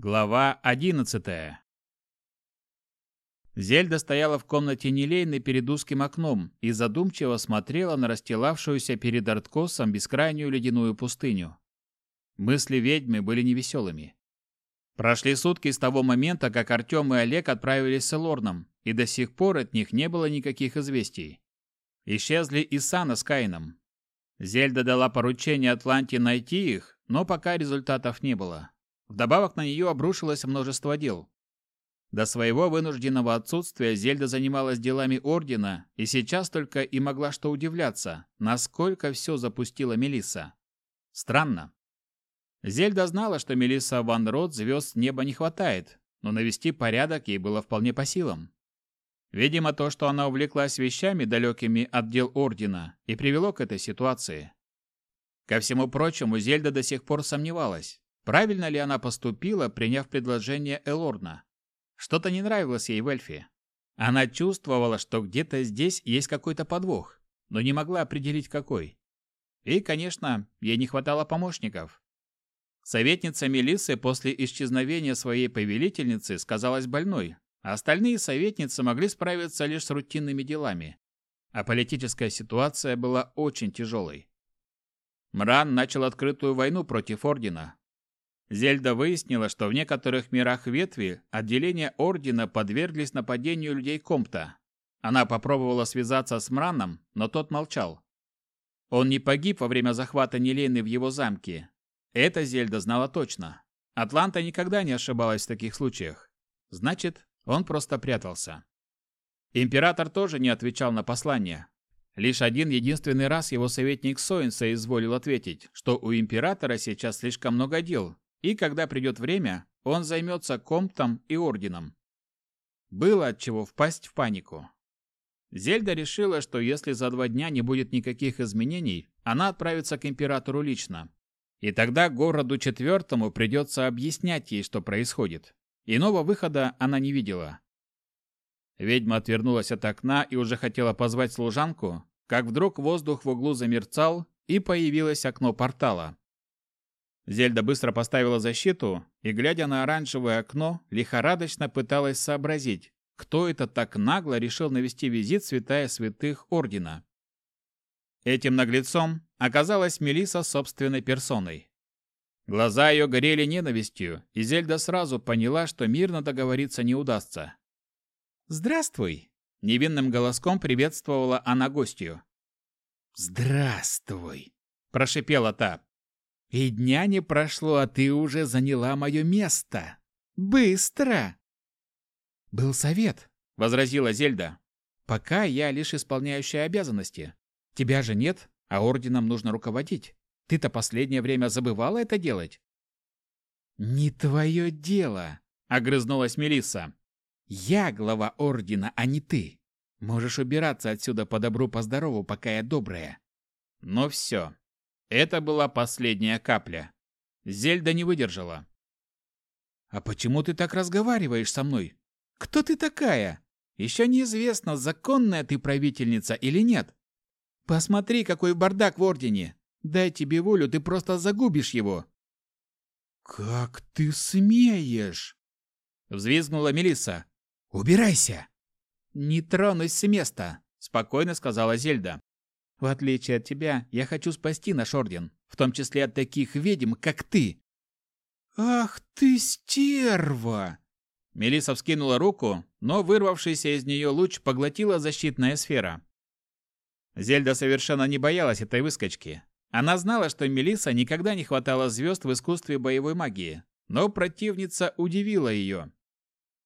Глава одиннадцатая Зельда стояла в комнате Нелейны перед узким окном и задумчиво смотрела на расстилавшуюся перед Арткосом бескрайнюю ледяную пустыню. Мысли ведьмы были невеселыми. Прошли сутки с того момента, как Артем и Олег отправились с Элорном, и до сих пор от них не было никаких известий. Исчезли и Сана с Каином. Зельда дала поручение Атланте найти их, но пока результатов не было. Вдобавок на нее обрушилось множество дел. До своего вынужденного отсутствия Зельда занималась делами Ордена, и сейчас только и могла что удивляться, насколько все запустила Мелисса. Странно. Зельда знала, что Мелисса Ван Рот звезд неба не хватает, но навести порядок ей было вполне по силам. Видимо, то, что она увлеклась вещами, далекими от дел Ордена, и привело к этой ситуации. Ко всему прочему, Зельда до сих пор сомневалась, правильно ли она поступила, приняв предложение Элорна. Что-то не нравилось ей в эльфе. Она чувствовала, что где-то здесь есть какой-то подвох, но не могла определить какой. И, конечно, ей не хватало помощников. Советница Мелиссы после исчезновения своей повелительницы сказалась больной, а остальные советницы могли справиться лишь с рутинными делами. А политическая ситуация была очень тяжелой. Мран начал открытую войну против Ордена, Зельда выяснила, что в некоторых мирах ветви отделения Ордена подверглись нападению людей Компта. Она попробовала связаться с Мраном, но тот молчал. Он не погиб во время захвата Нелены в его замке. Это Зельда знала точно. Атланта никогда не ошибалась в таких случаях. Значит, он просто прятался. Император тоже не отвечал на послание. Лишь один единственный раз его советник Соинса изволил ответить, что у императора сейчас слишком много дел, и когда придет время, он займется комптом и орденом. Было от чего впасть в панику. Зельда решила, что если за два дня не будет никаких изменений, она отправится к императору лично. И тогда городу четвертому придется объяснять ей, что происходит. Иного выхода она не видела. Ведьма отвернулась от окна и уже хотела позвать служанку, как вдруг воздух в углу замерцал, и появилось окно портала. Зельда быстро поставила защиту и, глядя на оранжевое окно, лихорадочно пыталась сообразить, кто это так нагло решил навести визит святая святых Ордена. Этим наглецом оказалась Мелиса собственной персоной. Глаза ее горели ненавистью, и Зельда сразу поняла, что мирно договориться не удастся. «Здравствуй!» – невинным голоском приветствовала она гостью. «Здравствуй!» – прошипела та. И дня не прошло, а ты уже заняла мое место. Быстро!» «Был совет», — возразила Зельда. «Пока я лишь исполняющая обязанности. Тебя же нет, а орденом нужно руководить. Ты-то последнее время забывала это делать?» «Не твое дело», — огрызнулась Мелисса. «Я глава ордена, а не ты. Можешь убираться отсюда по добру, по здорову, пока я добрая». Но все, это была последняя капля. Зельда не выдержала. «А почему ты так разговариваешь со мной? Кто ты такая? Еще неизвестно, законная ты правительница или нет. Посмотри, какой бардак в Ордене. Дай тебе волю, ты просто загубишь его». «Как ты смеешь?» Взвизгнула Мелисса. «Убирайся!» «Не тронусь с места», — спокойно сказала Зельда. В отличие от тебя, я хочу спасти наш орден, в том числе от таких ведьм, как ты. Ах ты стерва! Мелиса вскинула руку, но вырвавшийся из нее луч поглотила защитная сфера. Зельда совершенно не боялась этой выскочки. Она знала, что Мелиса никогда не хватало звезд в искусстве боевой магии, но противница удивила ее.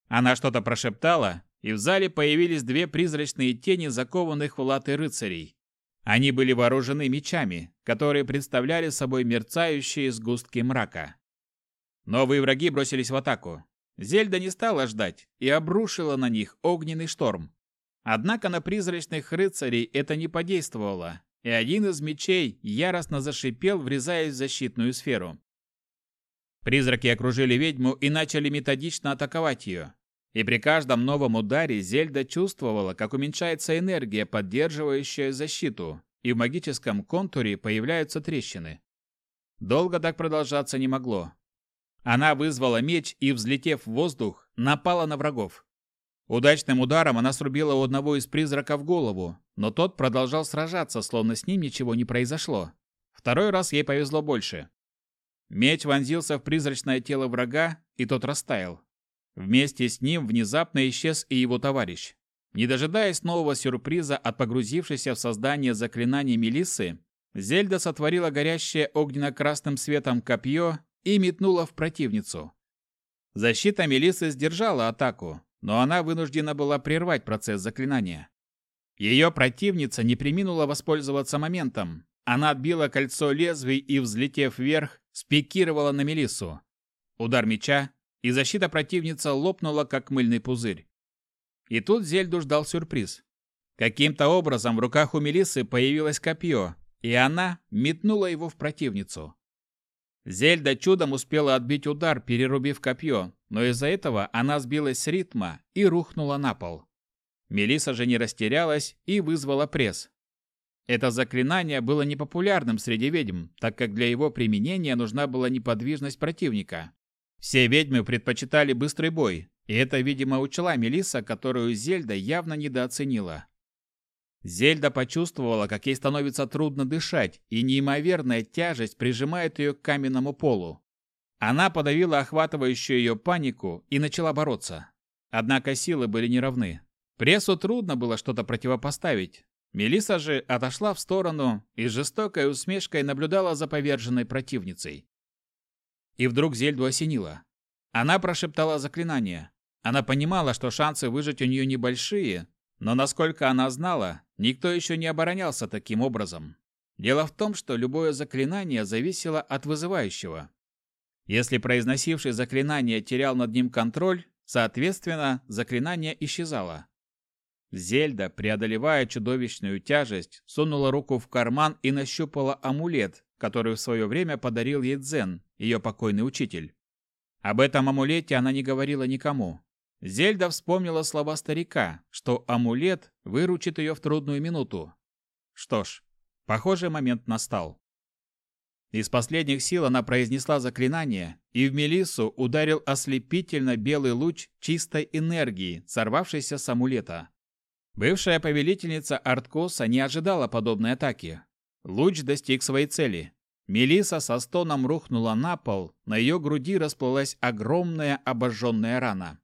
Она что-то прошептала, и в зале появились две призрачные тени закованных в латы рыцарей. Они были вооружены мечами, которые представляли собой мерцающие сгустки мрака. Новые враги бросились в атаку. Зельда не стала ждать и обрушила на них огненный шторм. Однако на призрачных рыцарей это не подействовало, и один из мечей яростно зашипел, врезаясь в защитную сферу. Призраки окружили ведьму и начали методично атаковать ее. И при каждом новом ударе Зельда чувствовала, как уменьшается энергия, поддерживающая защиту, и в магическом контуре появляются трещины. Долго так продолжаться не могло. Она вызвала меч и, взлетев в воздух, напала на врагов. Удачным ударом она срубила у одного из призраков голову, но тот продолжал сражаться, словно с ним ничего не произошло. Второй раз ей повезло больше. Меч вонзился в призрачное тело врага, и тот растаял. Вместе с ним внезапно исчез и его товарищ. Не дожидаясь нового сюрприза от погрузившейся в создание заклинаний Мелиссы, Зельда сотворила горящее огненно-красным светом копье и метнула в противницу. Защита Мелиссы сдержала атаку, но она вынуждена была прервать процесс заклинания. Ее противница не приминула воспользоваться моментом. Она отбила кольцо лезвий и, взлетев вверх, спикировала на Мелиссу. Удар меча, и защита противницы лопнула, как мыльный пузырь. И тут Зельду ждал сюрприз. Каким-то образом в руках у Мелиссы появилось копье, и она метнула его в противницу. Зельда чудом успела отбить удар, перерубив копье, но из-за этого она сбилась с ритма и рухнула на пол. Мелиса же не растерялась и вызвала пресс. Это заклинание было непопулярным среди ведьм, так как для его применения нужна была неподвижность противника. Все ведьмы предпочитали быстрый бой, и это, видимо, учла Мелиса, которую Зельда явно недооценила. Зельда почувствовала, как ей становится трудно дышать, и неимоверная тяжесть прижимает ее к каменному полу. Она подавила охватывающую ее панику и начала бороться. Однако силы были неравны. Прессу трудно было что-то противопоставить. Мелиса же отошла в сторону и с жестокой усмешкой наблюдала за поверженной противницей. И вдруг Зельду осенило. Она прошептала заклинание. Она понимала, что шансы выжить у нее небольшие, но насколько она знала, никто еще не оборонялся таким образом. Дело в том, что любое заклинание зависело от вызывающего. Если произносивший заклинание терял над ним контроль, соответственно, заклинание исчезало. Зельда, преодолевая чудовищную тяжесть, сунула руку в карман и нащупала амулет, который в свое время подарил ей Дзен, ее покойный учитель. Об этом амулете она не говорила никому, Зельда вспомнила слова старика, что амулет выручит ее в трудную минуту. Что ж, похожий момент настал. Из последних сил она произнесла заклинание, и в Мелиссу ударил ослепительно белый луч чистой энергии, сорвавшийся с амулета. Бывшая повелительница Арткоса не ожидала подобной атаки. Луч достиг своей цели. Мелиса со стоном рухнула на пол, на ее груди расплылась огромная обожженная рана.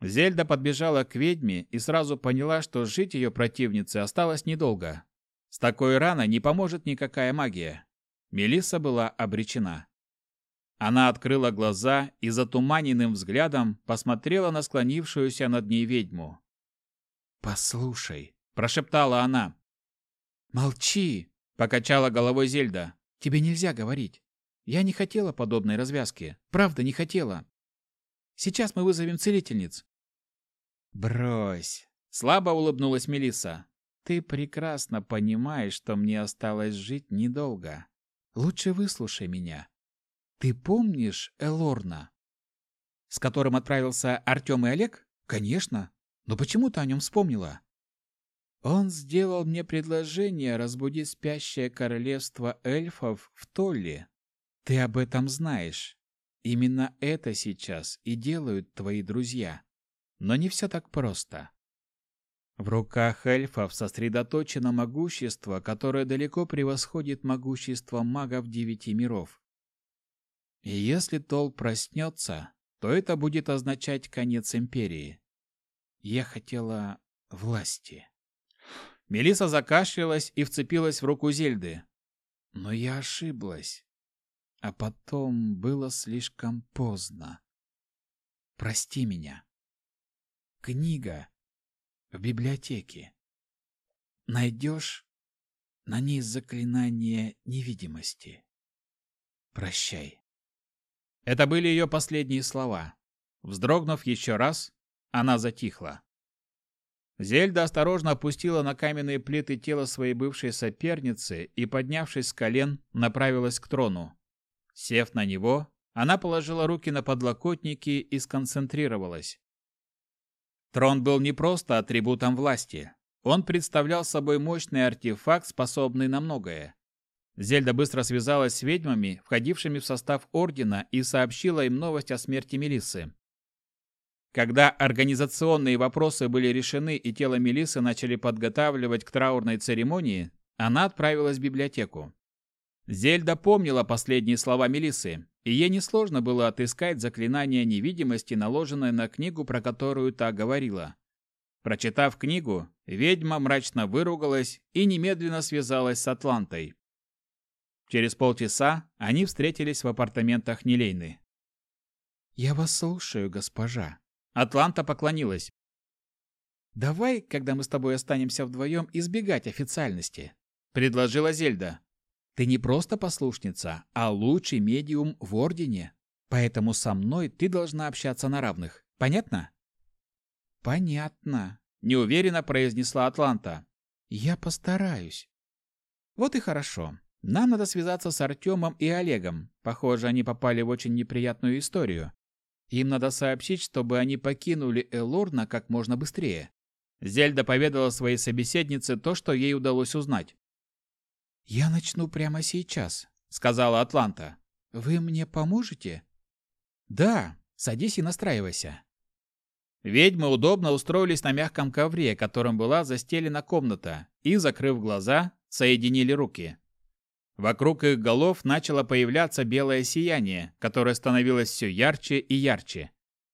Зельда подбежала к ведьме и сразу поняла, что жить ее противнице осталось недолго. С такой раной не поможет никакая магия. Мелисса была обречена. Она открыла глаза и затуманенным взглядом посмотрела на склонившуюся над ней ведьму. «Послушай», – прошептала она. «Молчи», – покачала головой Зельда. «Тебе нельзя говорить. Я не хотела подобной развязки. Правда, не хотела. Сейчас мы вызовем целительниц. Брось, слабо улыбнулась Мелиса. Ты прекрасно понимаешь, что мне осталось жить недолго. Лучше выслушай меня. Ты помнишь Элорна, с которым отправился Артем и Олег? Конечно. Но почему ты о нем вспомнила? Он сделал мне предложение разбудить спящее королевство эльфов в Толле. Ты об этом знаешь. Именно это сейчас и делают твои друзья. Но не все так просто. В руках эльфов сосредоточено могущество, которое далеко превосходит могущество магов девяти миров. И если Тол проснется, то это будет означать конец империи. Я хотела власти. Мелиса закашлялась и вцепилась в руку Зельды. Но я ошиблась. А потом было слишком поздно. Прости меня. Книга в библиотеке. Найдешь на ней заклинание невидимости. Прощай. Это были ее последние слова. Вздрогнув еще раз, она затихла. Зельда осторожно опустила на каменные плиты тело своей бывшей соперницы и, поднявшись с колен, направилась к трону. Сев на него, она положила руки на подлокотники и сконцентрировалась. Трон был не просто атрибутом власти. Он представлял собой мощный артефакт, способный на многое. Зельда быстро связалась с ведьмами, входившими в состав Ордена, и сообщила им новость о смерти Мелиссы. Когда организационные вопросы были решены и тело Мелисы начали подготавливать к траурной церемонии, она отправилась в библиотеку. Зельда помнила последние слова Мелисы, и ей несложно было отыскать заклинание невидимости, наложенное на книгу, про которую та говорила. Прочитав книгу, ведьма мрачно выругалась и немедленно связалась с Атлантой. Через полчаса они встретились в апартаментах Нелейны. «Я вас слушаю, госпожа». Атланта поклонилась. «Давай, когда мы с тобой останемся вдвоем, избегать официальности», — предложила Зельда. «Ты не просто послушница, а лучший медиум в Ордене. Поэтому со мной ты должна общаться на равных. Понятно?» «Понятно», — неуверенно произнесла Атланта. «Я постараюсь». «Вот и хорошо. Нам надо связаться с Артемом и Олегом. Похоже, они попали в очень неприятную историю. Им надо сообщить, чтобы они покинули Элорна как можно быстрее. Зельда поведала своей собеседнице то, что ей удалось узнать. «Я начну прямо сейчас», — сказала Атланта. «Вы мне поможете?» «Да, садись и настраивайся». Ведьмы удобно устроились на мягком ковре, которым была застелена комната, и, закрыв глаза, соединили руки. Вокруг их голов начало появляться белое сияние, которое становилось все ярче и ярче.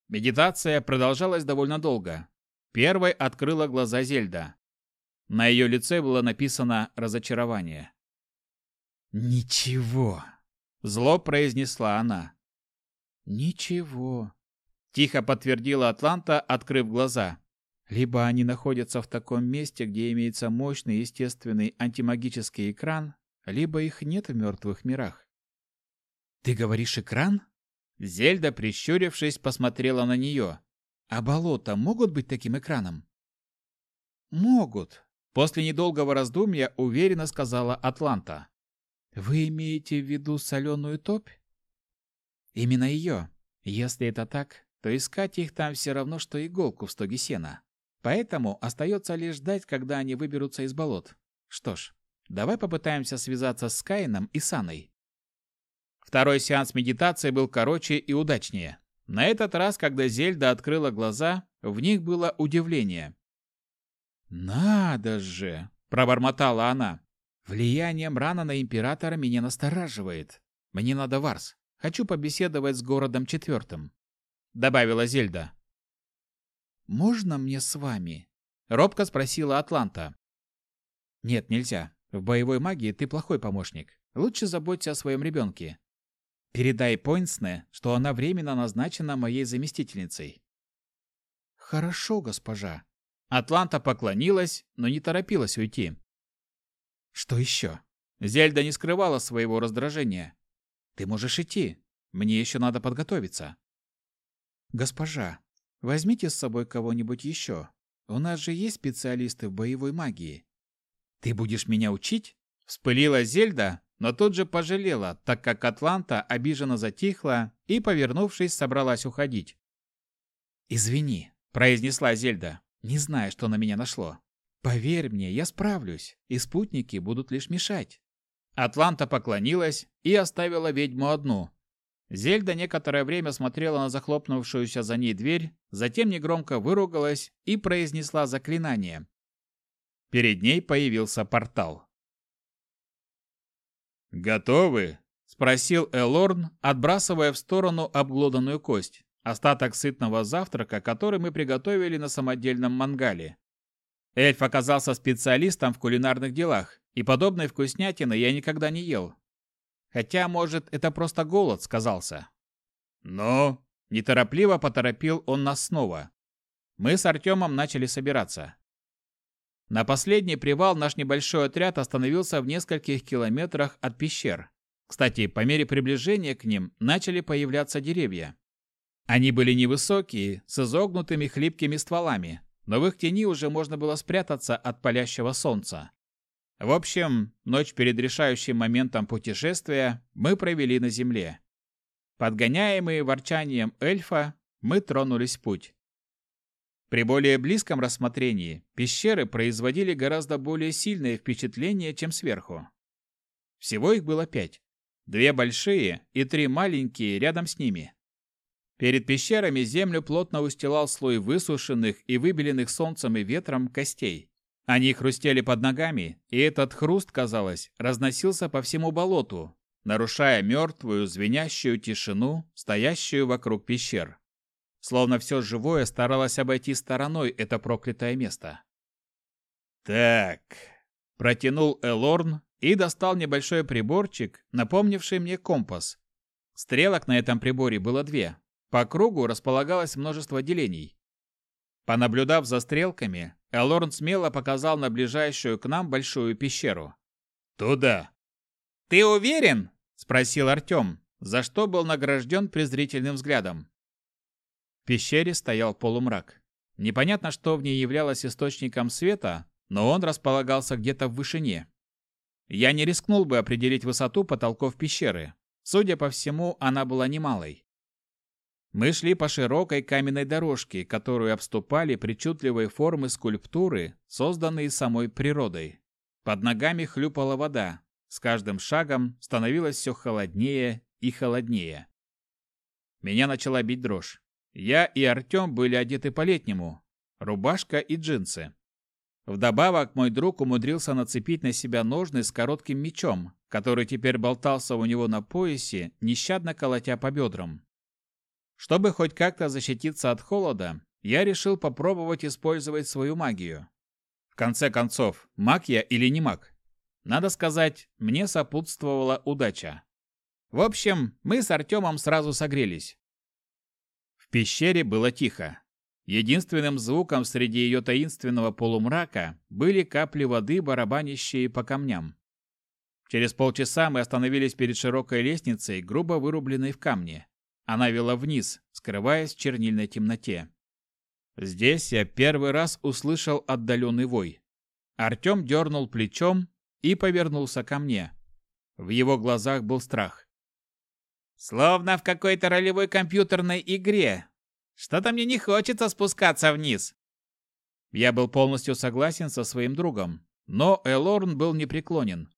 Медитация продолжалась довольно долго. Первой открыла глаза Зельда. На ее лице было написано разочарование. «Ничего», — зло произнесла она. «Ничего», — тихо подтвердила Атланта, открыв глаза. «Либо они находятся в таком месте, где имеется мощный естественный антимагический экран, либо их нет в мертвых мирах. «Ты говоришь экран?» Зельда, прищурившись, посмотрела на нее. «А болота могут быть таким экраном?» «Могут», — после недолгого раздумья уверенно сказала Атланта. «Вы имеете в виду соленую топь?» «Именно ее. Если это так, то искать их там все равно, что иголку в стоге сена. Поэтому остается лишь ждать, когда они выберутся из болот. Что ж, Давай попытаемся связаться с Каином и Саной. Второй сеанс медитации был короче и удачнее. На этот раз, когда Зельда открыла глаза, в них было удивление. «Надо же!» – пробормотала она. «Влияние Мрана на Императора меня настораживает. Мне надо Варс. Хочу побеседовать с городом четвертым», – добавила Зельда. «Можно мне с вами?» – робко спросила Атланта. «Нет, нельзя. В боевой магии ты плохой помощник. Лучше заботься о своем ребенке. Передай Пойнсне, что она временно назначена моей заместительницей. Хорошо, госпожа. Атланта поклонилась, но не торопилась уйти. Что еще? Зельда не скрывала своего раздражения. Ты можешь идти. Мне еще надо подготовиться. Госпожа, возьмите с собой кого-нибудь еще. У нас же есть специалисты в боевой магии. «Ты будешь меня учить?» Вспылила Зельда, но тут же пожалела, так как Атланта обиженно затихла и, повернувшись, собралась уходить. «Извини», — произнесла Зельда, — «не знаю, что на меня нашло. Поверь мне, я справлюсь, и спутники будут лишь мешать». Атланта поклонилась и оставила ведьму одну. Зельда некоторое время смотрела на захлопнувшуюся за ней дверь, затем негромко выругалась и произнесла заклинание. Перед ней появился портал. «Готовы?» – спросил Элорн, отбрасывая в сторону обглоданную кость, остаток сытного завтрака, который мы приготовили на самодельном мангале. Эльф оказался специалистом в кулинарных делах, и подобной вкуснятины я никогда не ел. Хотя, может, это просто голод сказался. Но неторопливо поторопил он нас снова. Мы с Артемом начали собираться. На последний привал наш небольшой отряд остановился в нескольких километрах от пещер. Кстати, по мере приближения к ним начали появляться деревья. Они были невысокие, с изогнутыми хлипкими стволами, но в их тени уже можно было спрятаться от палящего солнца. В общем, ночь перед решающим моментом путешествия мы провели на земле. Подгоняемые ворчанием эльфа, мы тронулись в путь. При более близком рассмотрении пещеры производили гораздо более сильное впечатление, чем сверху. Всего их было пять. Две большие и три маленькие рядом с ними. Перед пещерами землю плотно устилал слой высушенных и выбеленных солнцем и ветром костей. Они хрустели под ногами, и этот хруст, казалось, разносился по всему болоту, нарушая мертвую, звенящую тишину, стоящую вокруг пещер. Словно все живое старалось обойти стороной это проклятое место. «Так», — протянул Элорн и достал небольшой приборчик, напомнивший мне компас. Стрелок на этом приборе было две. По кругу располагалось множество делений. Понаблюдав за стрелками, Элорн смело показал на ближайшую к нам большую пещеру. «Туда!» «Ты уверен?» – спросил Артем, за что был награжден презрительным взглядом. В пещере стоял полумрак. Непонятно, что в ней являлось источником света, но он располагался где-то в вышине. Я не рискнул бы определить высоту потолков пещеры. Судя по всему, она была немалой. Мы шли по широкой каменной дорожке, которую обступали причудливые формы скульптуры, созданные самой природой. Под ногами хлюпала вода. С каждым шагом становилось все холоднее и холоднее. Меня начала бить дрожь. Я и Артем были одеты по-летнему. Рубашка и джинсы. Вдобавок, мой друг умудрился нацепить на себя ножны с коротким мечом, который теперь болтался у него на поясе, нещадно колотя по бедрам. Чтобы хоть как-то защититься от холода, я решил попробовать использовать свою магию. В конце концов, маг я или не маг? Надо сказать, мне сопутствовала удача. В общем, мы с Артемом сразу согрелись. Пещере было тихо. Единственным звуком среди ее таинственного полумрака были капли воды, барабанящие по камням. Через полчаса мы остановились перед широкой лестницей, грубо вырубленной в камне. Она вела вниз, скрываясь в чернильной темноте. Здесь я первый раз услышал отдаленный вой. Артем дернул плечом и повернулся ко мне. В его глазах был страх. «Словно в какой-то ролевой компьютерной игре. Что-то мне не хочется спускаться вниз». Я был полностью согласен со своим другом, но Элорн был непреклонен.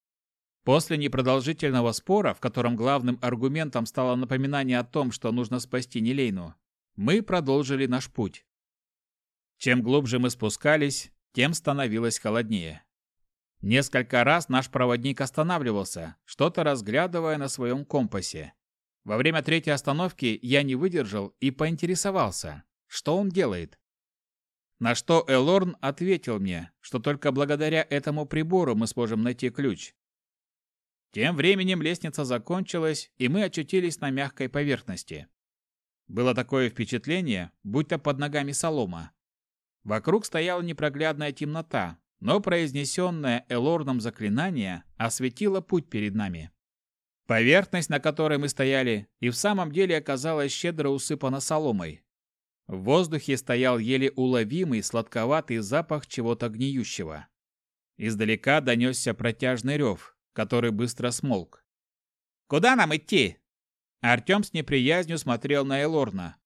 После непродолжительного спора, в котором главным аргументом стало напоминание о том, что нужно спасти Нелейну, мы продолжили наш путь. Чем глубже мы спускались, тем становилось холоднее. Несколько раз наш проводник останавливался, что-то разглядывая на своем компасе. Во время третьей остановки я не выдержал и поинтересовался, что он делает. На что Элорн ответил мне, что только благодаря этому прибору мы сможем найти ключ. Тем временем лестница закончилась, и мы очутились на мягкой поверхности. Было такое впечатление, будто под ногами солома. Вокруг стояла непроглядная темнота, но произнесенное Элорном заклинание осветило путь перед нами. Поверхность, на которой мы стояли, и в самом деле оказалась щедро усыпана соломой. В воздухе стоял еле уловимый сладковатый запах чего-то гниющего. Издалека донесся протяжный рев, который быстро смолк. «Куда нам идти?» Артем с неприязнью смотрел на Элорна.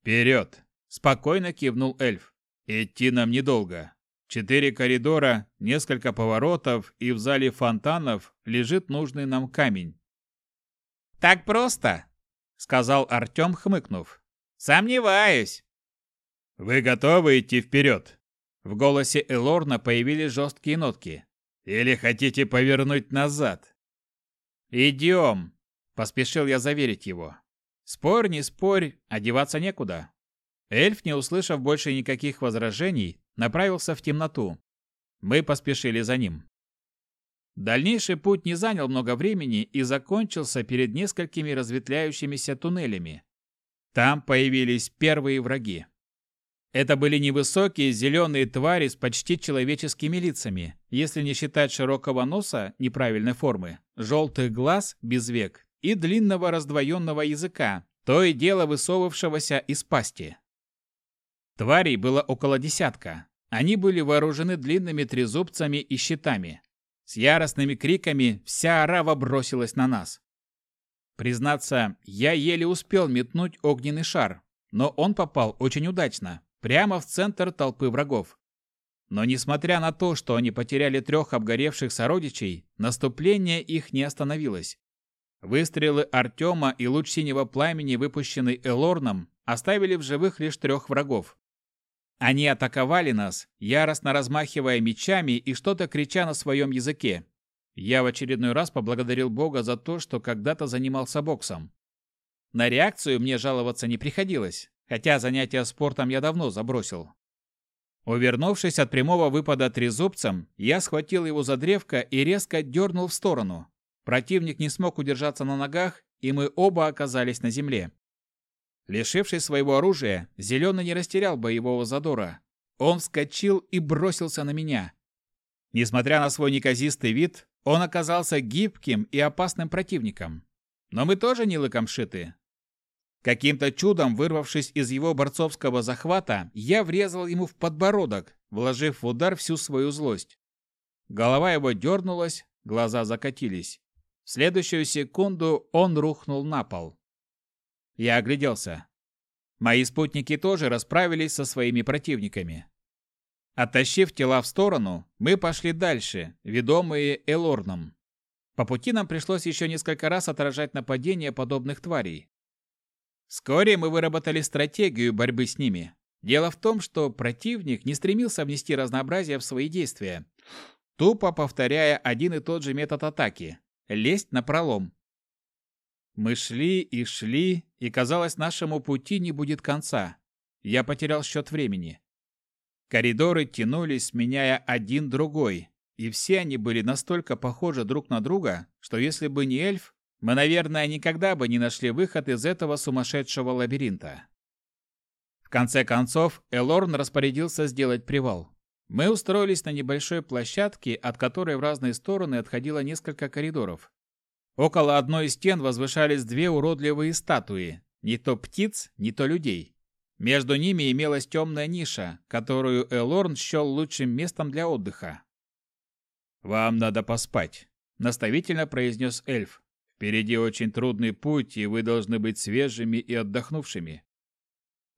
«Вперед!» – спокойно кивнул эльф. «Идти нам недолго. Четыре коридора, несколько поворотов, и в зале фонтанов лежит нужный нам камень». «Так просто?» – сказал Артем, хмыкнув. «Сомневаюсь». «Вы готовы идти вперед?» В голосе Элорна появились жесткие нотки. Или хотите повернуть назад? Идем, поспешил я заверить его. Спорь, не спорь, одеваться некуда. Эльф, не услышав больше никаких возражений, направился в темноту. Мы поспешили за ним. Дальнейший путь не занял много времени и закончился перед несколькими разветвляющимися туннелями. Там появились первые враги. Это были невысокие зеленые твари с почти человеческими лицами, если не считать широкого носа неправильной формы, желтых глаз без век и длинного раздвоенного языка, то и дело высовывавшегося из пасти. Тварей было около десятка. Они были вооружены длинными трезубцами и щитами. С яростными криками вся орава бросилась на нас. Признаться, я еле успел метнуть огненный шар, но он попал очень удачно, прямо в центр толпы врагов. Но несмотря на то, что они потеряли трех обгоревших сородичей, наступление их не остановилось. Выстрелы Артема и луч синего пламени, выпущенный Элорном, оставили в живых лишь трех врагов. Они атаковали нас, яростно размахивая мечами и что-то крича на своем языке. Я в очередной раз поблагодарил Бога за то, что когда-то занимался боксом. На реакцию мне жаловаться не приходилось, хотя занятия спортом я давно забросил. Увернувшись от прямого выпада трезубцем, я схватил его за древко и резко дернул в сторону. Противник не смог удержаться на ногах, и мы оба оказались на земле. Лишившись своего оружия, Зеленый не растерял боевого задора. Он вскочил и бросился на меня. Несмотря на свой неказистый вид, он оказался гибким и опасным противником. Но мы тоже не лыком шиты. Каким-то чудом, вырвавшись из его борцовского захвата, я врезал ему в подбородок, вложив в удар всю свою злость. Голова его дернулась, глаза закатились. В следующую секунду он рухнул на пол. Я огляделся. Мои спутники тоже расправились со своими противниками. Оттащив тела в сторону, мы пошли дальше, ведомые Элорном. По пути нам пришлось еще несколько раз отражать нападения подобных тварей. Вскоре мы выработали стратегию борьбы с ними. Дело в том, что противник не стремился внести разнообразие в свои действия, тупо повторяя один и тот же метод атаки – лезть на пролом. Мы шли и шли, и казалось, нашему пути не будет конца. Я потерял счет времени. Коридоры тянулись, сменяя один другой, и все они были настолько похожи друг на друга, что если бы не эльф, мы, наверное, никогда бы не нашли выход из этого сумасшедшего лабиринта. В конце концов, Элорн распорядился сделать привал. Мы устроились на небольшой площадке, от которой в разные стороны отходило несколько коридоров. Около одной из стен возвышались две уродливые статуи, не то птиц, не то людей. Между ними имелась темная ниша, которую Элорн счел лучшим местом для отдыха. «Вам надо поспать», — наставительно произнес эльф. Впереди очень трудный путь, и вы должны быть свежими и отдохнувшими.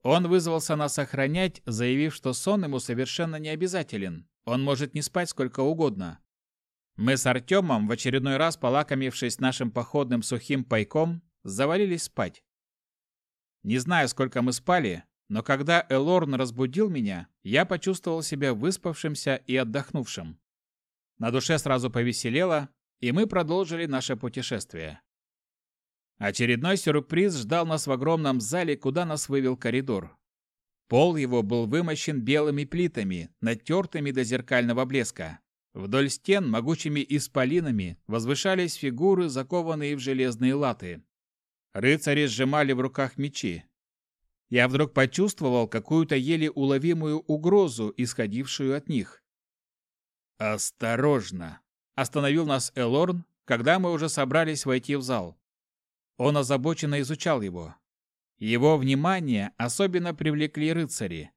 Он вызвался нас охранять, заявив, что сон ему совершенно не обязателен. Он может не спать сколько угодно. Мы с Артемом, в очередной раз полакомившись нашим походным сухим пайком, завалились спать. Не знаю, сколько мы спали, но когда Элорн разбудил меня, я почувствовал себя выспавшимся и отдохнувшим. На душе сразу повеселело, и мы продолжили наше путешествие. Очередной сюрприз ждал нас в огромном зале, куда нас вывел коридор. Пол его был вымощен белыми плитами, натертыми до зеркального блеска. Вдоль стен могучими исполинами возвышались фигуры, закованные в железные латы. Рыцари сжимали в руках мечи. Я вдруг почувствовал какую-то еле уловимую угрозу, исходившую от них. «Осторожно!» Остановил нас Элорн, когда мы уже собрались войти в зал. Он озабоченно изучал его. Его внимание особенно привлекли рыцари.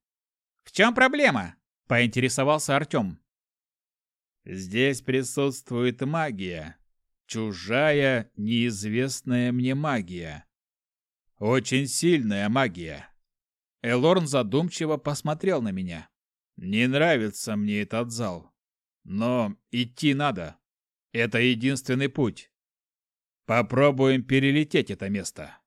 «В чем проблема?» – поинтересовался Артем. «Здесь присутствует магия. Чужая, неизвестная мне магия. Очень сильная магия». Элорн задумчиво посмотрел на меня. «Не нравится мне этот зал. Но идти надо. Это единственный путь. Попробуем перелететь это место.